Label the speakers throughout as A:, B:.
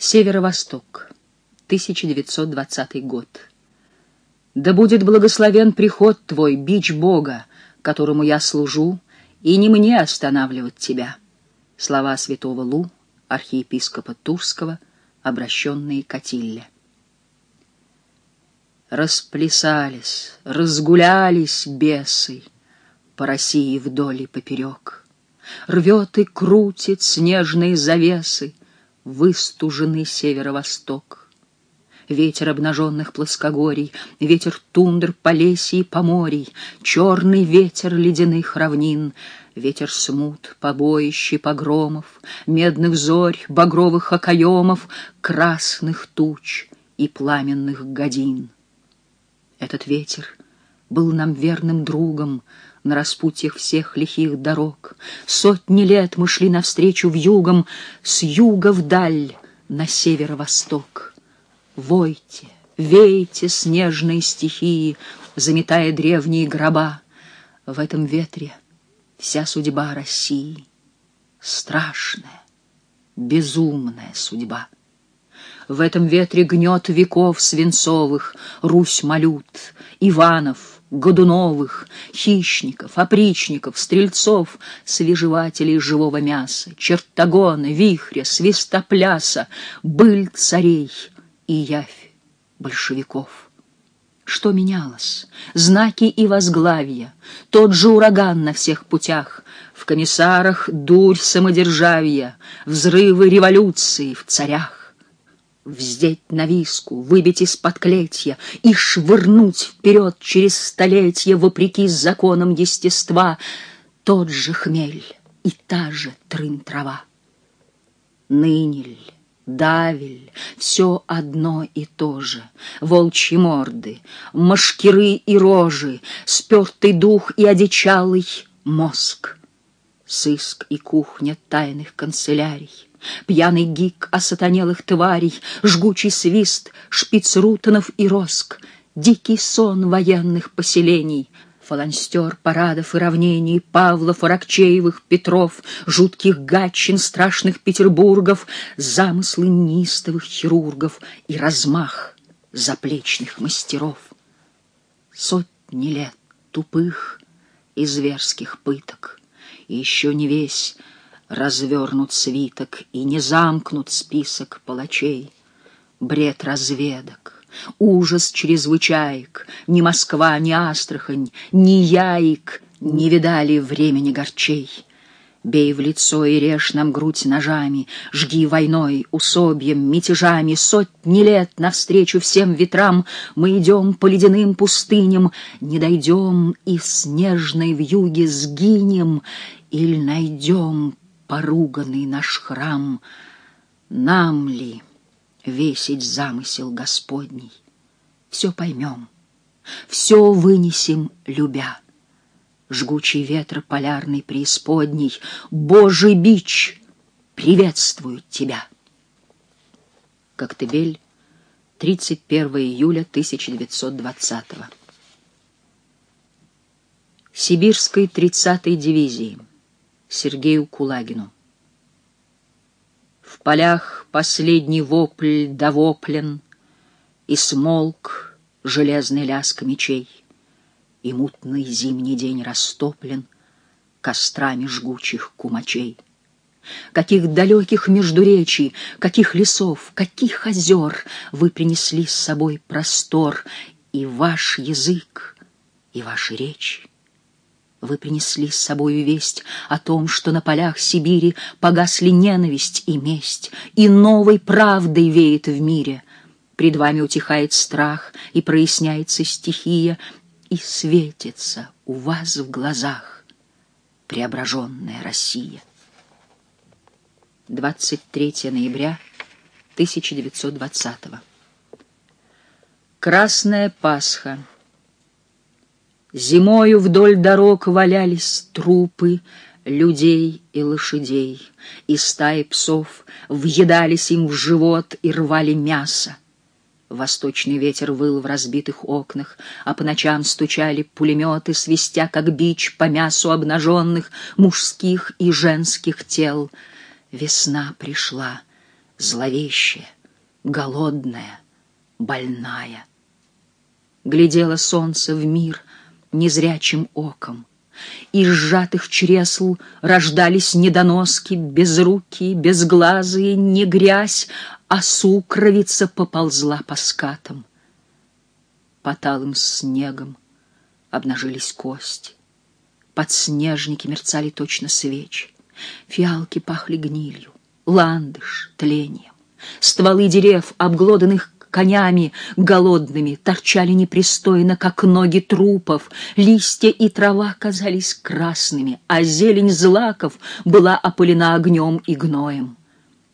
A: Северо-Восток, 1920 год. Да будет благословен приход твой, бич Бога, которому я служу, и не мне останавливать тебя. Слова святого Лу, архиепископа Турского, обращенные к Атилле. Расплясались, разгулялись бесы по России вдоль и поперек. Рвет и крутит снежные завесы выстуженный северо-восток. Ветер обнаженных плоскогорий, ветер тундр, полесий, поморий, черный ветер ледяных равнин, ветер смут, побоищ погромов, медных зорь, багровых окоемов, красных туч и пламенных годин. Этот ветер был нам верным другом, на распутьях всех лихих дорог. Сотни лет мы шли навстречу в югом, с юга вдаль, на северо-восток. Войте, вейте снежные стихии, заметая древние гроба. В этом ветре вся судьба России. Страшная, безумная судьба. В этом ветре гнет веков свинцовых Русь малют, Иванов — Годуновых, хищников, опричников, стрельцов, свежевателей живого мяса, чертогона, вихря, свистопляса, быль царей и явь большевиков. Что менялось? Знаки и возглавия, тот же ураган на всех путях, в комиссарах дурь самодержавия, взрывы революции в царях вздеть на виску, выбить из-под клетья и швырнуть вперед через столетия, вопреки законам естества, тот же хмель и та же трын-трава. Нынель, давель, все одно и то же, волчьи морды, машкиры и рожи, спертый дух и одичалый мозг, сыск и кухня тайных канцелярий, Пьяный гик осатанелых тварей, Жгучий свист шпицрутонов и роск, Дикий сон военных поселений, Фаланстер парадов и равнений, Павлов, Аракчеевых, Петров, Жутких гатчин, страшных Петербургов, Замыслы нистовых хирургов И размах заплечных мастеров. Сотни лет тупых и зверских пыток, И еще не весь развернут свиток и не замкнут список палачей. Бред разведок, ужас чрезвычаек, ни Москва, ни Астрахань, ни Яик не видали времени горчей. Бей в лицо и режь нам грудь ножами, Жги войной, усобьем, мятежами, Сотни лет навстречу всем ветрам Мы идем по ледяным пустыням, Не дойдем и в снежной вьюге сгинем, Или найдем поруганный наш храм, нам ли весить замысел Господний? Все поймем, все вынесем, любя. Жгучий ветер полярный преисподней, Божий бич приветствует тебя. Коктебель, 31 июля 1920 -го. Сибирской 30-й дивизии. Сергею Кулагину. В полях последний вопль довоплен, И смолк железный лязг мечей, И мутный зимний день растоплен Кострами жгучих кумачей. Каких далеких междуречий, каких лесов, каких озер Вы принесли с собой простор, И ваш язык, и ваши речи. Вы принесли с собою весть о том, что на полях Сибири погасли ненависть и месть, и новой правдой веет в мире. Пред вами утихает страх, и проясняется стихия, и светится у вас в глазах преображенная Россия. 23 ноября 1920 Красная Пасха Зимою вдоль дорог валялись трупы людей и лошадей, и стаи псов въедались им в живот и рвали мясо. Восточный ветер выл в разбитых окнах, а по ночам стучали пулеметы, свистя, как бич, по мясу обнаженных мужских и женских тел. Весна пришла, зловещая, голодная, больная. Глядело солнце в мир незрячим оком. Из сжатых чресл рождались недоноски, безрукие, безглазые, не грязь, а сукровица поползла по скатам. По талым снегом обнажились кости. Подснежники мерцали точно свечи. Фиалки пахли гнилью, ландыш — тлением. Стволы дерев, обглоданных конями голодными, торчали непристойно, как ноги трупов. Листья и трава казались красными, а зелень злаков была опылена огнем и гноем.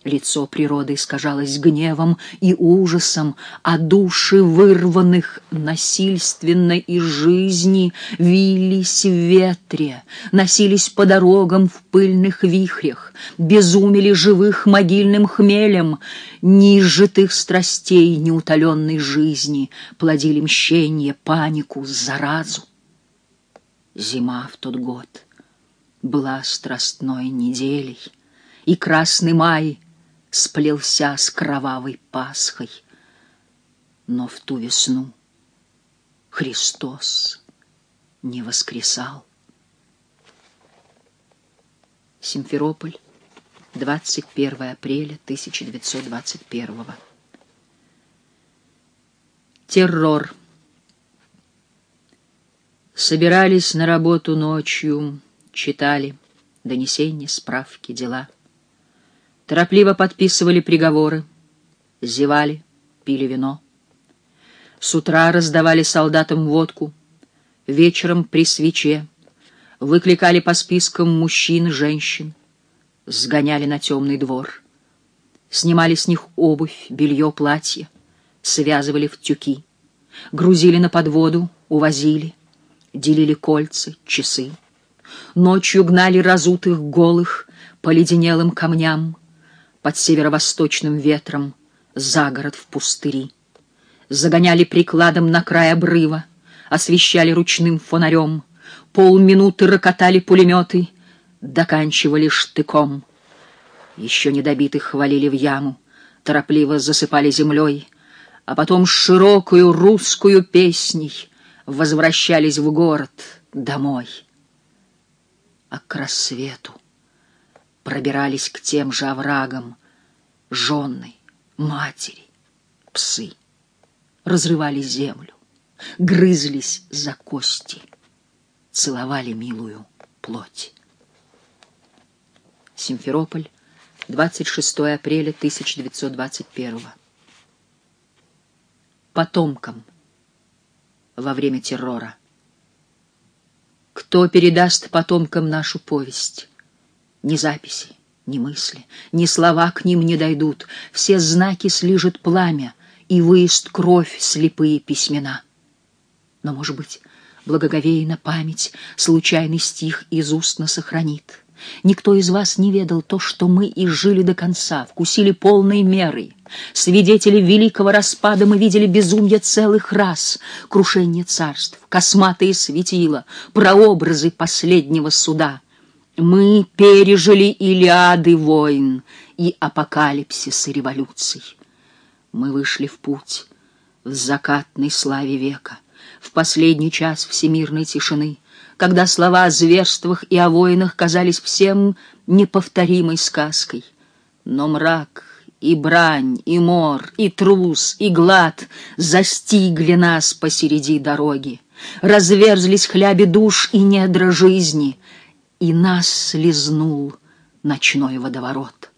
A: Лицо природы искажалось гневом и ужасом, а души вырванных насильственно из жизни вились в ветре, носились по дорогам в пыльных вихрях, безумели живых могильным хмелем, неизжитых страстей неутоленной жизни, плодили мщение, панику, заразу. Зима в тот год была страстной неделей, и красный май — сплелся с кровавой Пасхой. Но в ту весну Христос не воскресал. Симферополь, 21 апреля 1921 Террор. Собирались на работу ночью, читали донесения, справки, дела — Торопливо подписывали приговоры, зевали, пили вино. С утра раздавали солдатам водку, вечером при свече, выкликали по спискам мужчин, женщин, сгоняли на темный двор, снимали с них обувь, белье, платье, связывали в тюки, грузили на подводу, увозили, делили кольца, часы. Ночью гнали разутых голых по леденелым камням, под северо-восточным ветром за город в пустыри. Загоняли прикладом на край обрыва, освещали ручным фонарем, полминуты рокотали пулеметы, доканчивали штыком. Еще недобитых хвалили в яму, торопливо засыпали землей, а потом широкую русскую песней возвращались в город домой. А к рассвету пробирались к тем же оврагам жены, матери, псы, разрывали землю, грызлись за кости, целовали милую плоть. Симферополь, 26 апреля 1921 Потомкам во время террора. Кто передаст потомкам нашу повесть? Ни записи, ни мысли, ни слова к ним не дойдут. Все знаки слижет пламя, и выезд кровь слепые письмена. Но, может быть, благоговейна память случайный стих из устно сохранит. Никто из вас не ведал то, что мы и жили до конца, вкусили полной мерой. Свидетели великого распада мы видели безумие целых рас, крушение царств, косматые светила, прообразы последнего суда. Мы пережили Илиады войн и апокалипсисы революций. Мы вышли в путь в закатной славе века, в последний час всемирной тишины, когда слова о зверствах и о войнах казались всем неповторимой сказкой. Но мрак и брань, и мор, и трус, и глад застигли нас посереди дороги. Разверзлись хляби душ и недра жизни — и нас слезнул ночной водоворот.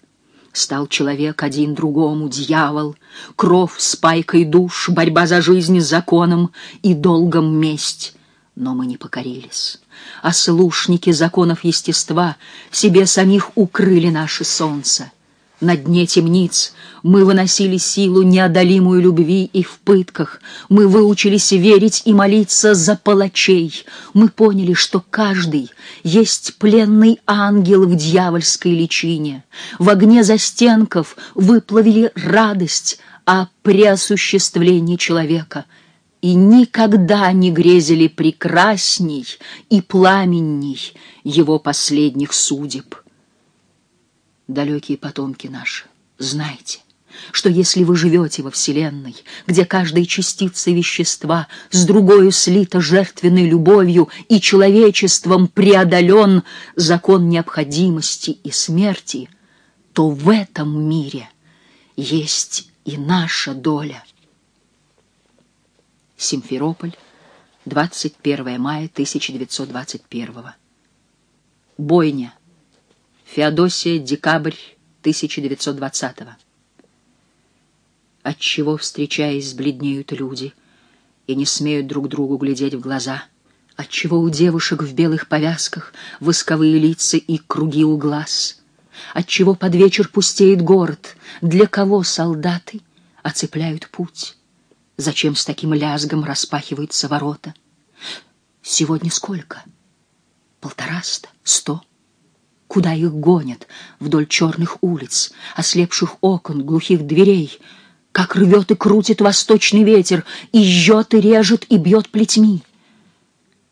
A: Стал человек один другому, дьявол, Кровь с пайкой душ, борьба за жизнь с законом И долгом месть. Но мы не покорились, а слушники законов естества Себе самих укрыли наше солнце. На дне темниц мы выносили силу неодолимую любви и в пытках. Мы выучились верить и молиться за палачей. Мы поняли, что каждый есть пленный ангел в дьявольской личине. В огне застенков выплавили радость о преосуществлении человека и никогда не грезили прекрасней и пламенней его последних судеб далекие потомки наши, Знайте, что если вы живете во Вселенной, где каждая частица вещества с другою слита жертвенной любовью и человечеством преодолен закон необходимости и смерти, то в этом мире есть и наша доля. Симферополь, 21 мая 1921 Бойня. Феодосия, декабрь 1920 -го. Отчего, встречаясь, бледнеют люди и не смеют друг другу глядеть в глаза? Отчего у девушек в белых повязках восковые лица и круги у глаз? Отчего под вечер пустеет город? Для кого солдаты оцепляют путь? Зачем с таким лязгом распахиваются ворота? Сегодня сколько? Полтораста? Сто? Куда их гонят? Вдоль черных улиц, ослепших окон, глухих дверей. Как рвет и крутит восточный ветер, и жжет, и режет, и бьет плетьми.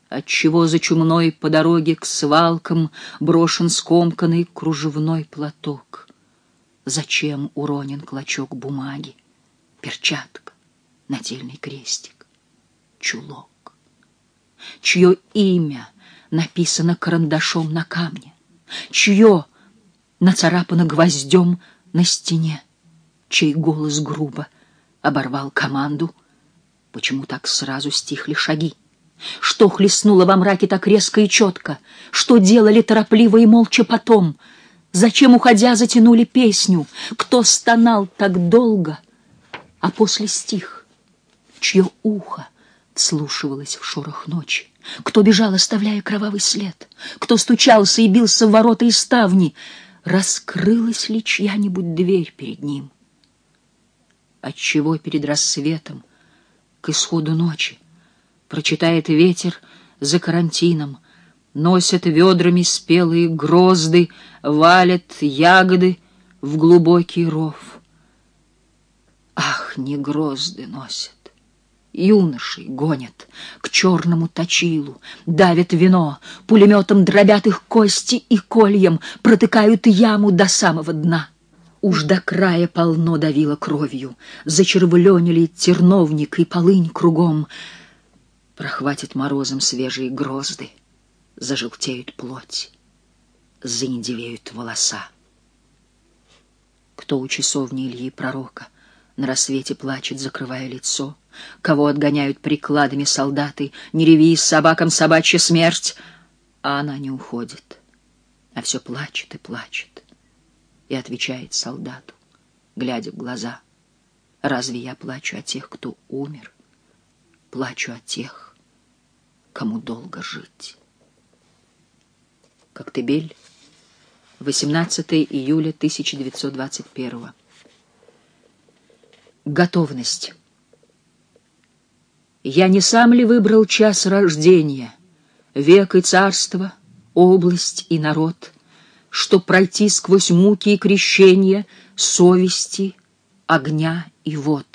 A: Отчего за чумной по дороге к свалкам Брошен скомканный кружевной платок? Зачем уронен клочок бумаги, Перчатка, нательный крестик, чулок? Чье имя написано карандашом на камне? Чье нацарапано гвоздем на стене? Чей голос грубо оборвал команду? Почему так сразу стихли шаги? Что хлестнуло во мраке так резко и четко? Что делали торопливо и молча потом? Зачем, уходя, затянули песню? Кто стонал так долго, а после стих? Чье ухо вслушивалось в шорох ночи? Кто бежал, оставляя кровавый след? Кто стучался и бился в ворота и ставни? Раскрылась ли чья-нибудь дверь перед ним? Отчего перед рассветом, к исходу ночи, Прочитает ветер за карантином, Носят ведрами спелые грозды, Валят ягоды в глубокий ров. Ах, не грозды носят! Юношей гонят к черному точилу, давят вино, пулеметом дробят их кости и кольем, протыкают яму до самого дна. Уж до края полно давило кровью, зачервленили терновник и полынь кругом — Прохватит морозом свежие грозды, Зажелтеют плоть, заиндевеют волоса. Кто у часовни Ильи Пророка На рассвете плачет, закрывая лицо, Кого отгоняют прикладами солдаты, Не реви, собакам собачья смерть, А она не уходит, а все плачет и плачет, И отвечает солдату, глядя в глаза, Разве я плачу о тех, кто умер? Плачу о тех, кому долго жить. Коктебель, 18 июля 1921 Готовность. Я не сам ли выбрал час рождения, век и царство, область и народ, чтоб пройти сквозь муки и крещения совести, огня и вод?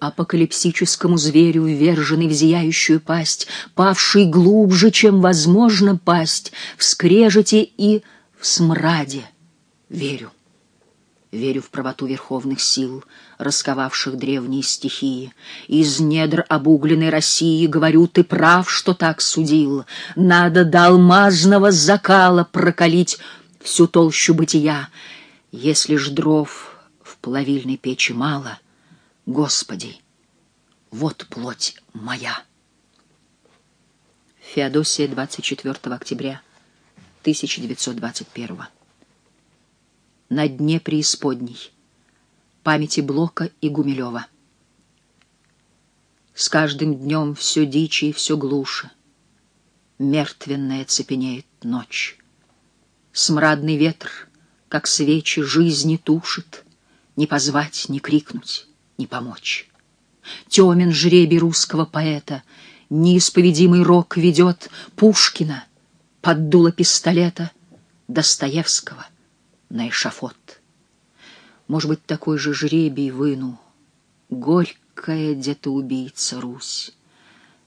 A: апокалипсическому зверю, вверженный в зияющую пасть, павший глубже, чем возможно пасть, в скрежете и в смраде. Верю. Верю в правоту верховных сил, расковавших древние стихии. Из недр обугленной России говорю, ты прав, что так судил. Надо до алмазного закала прокалить всю толщу бытия. Если ж дров в плавильной печи мало — Господи, вот плоть моя. Феодосия, 24 октября 1921 На дне преисподней. Памяти Блока и Гумилева. С каждым днем все дичи и все глуше. Мертвенная цепенеет ночь. Смрадный ветер, как свечи, жизни тушит, Не позвать, не крикнуть не помочь. Темен жребий русского поэта, неисповедимый рок ведет Пушкина под дуло пистолета, Достоевского на эшафот. Может быть, такой же жребий выну, горькая где-то убийца Русь,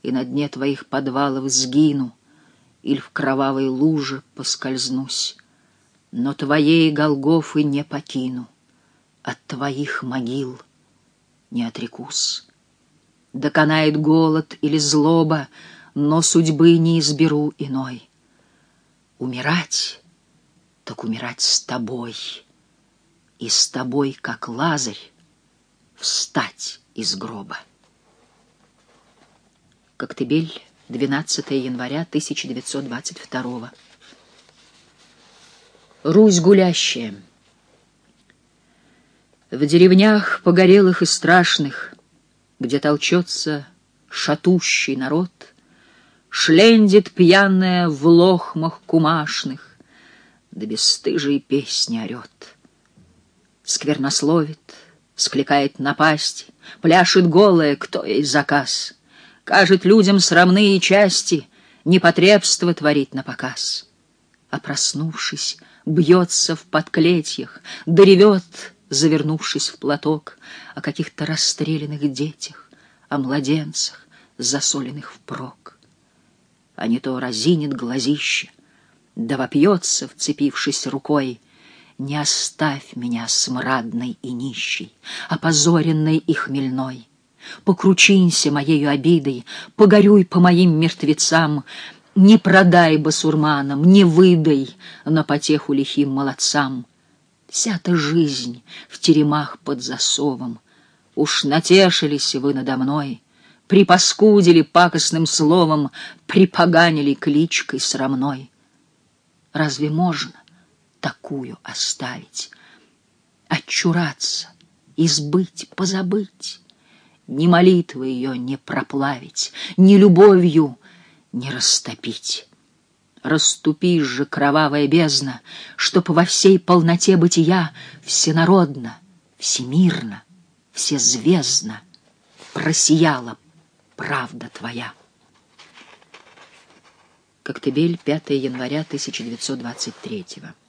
A: и на дне твоих подвалов сгину, или в кровавой луже поскользнусь, но твоей Голгофы не покину, от твоих могил не отрекусь. Доконает голод или злоба, но судьбы не изберу иной. Умирать, так умирать с тобой, и с тобой, как Лазарь, встать из гроба. Коктебель, 12 января 1922 Русь гулящая. В деревнях погорелых и страшных, Где толчется шатущий народ, Шлендит пьяная в лохмах кумашных, Да бесстыжие песни орет. Сквернословит, скликает напасти, Пляшет голая, кто ей заказ, Кажет людям срамные части, Непотребство творить на показ. А проснувшись, бьется в подклетьях, доревет, завернувшись в платок, о каких-то расстрелянных детях, о младенцах, засоленных впрок. А не то разинет глазище, да вопьется, вцепившись рукой, не оставь меня смрадной и нищей, опозоренной и хмельной. Покручинься моею обидой, погорюй по моим мертвецам, не продай басурманам, не выдай на потеху лихим молодцам. Вся-то жизнь в теремах под засовом. Уж натешились вы надо мной, Припаскудили пакостным словом, Припоганили кличкой срамной. Разве можно такую оставить? Отчураться, избыть, позабыть? Ни молитвы ее не проплавить, Ни любовью не растопить. Раступишь же, кровавая бездна, Чтоб во всей полноте бытия Всенародно, всемирно, всезвездно Просияла правда твоя. Коктебель, 5 января 1923 года.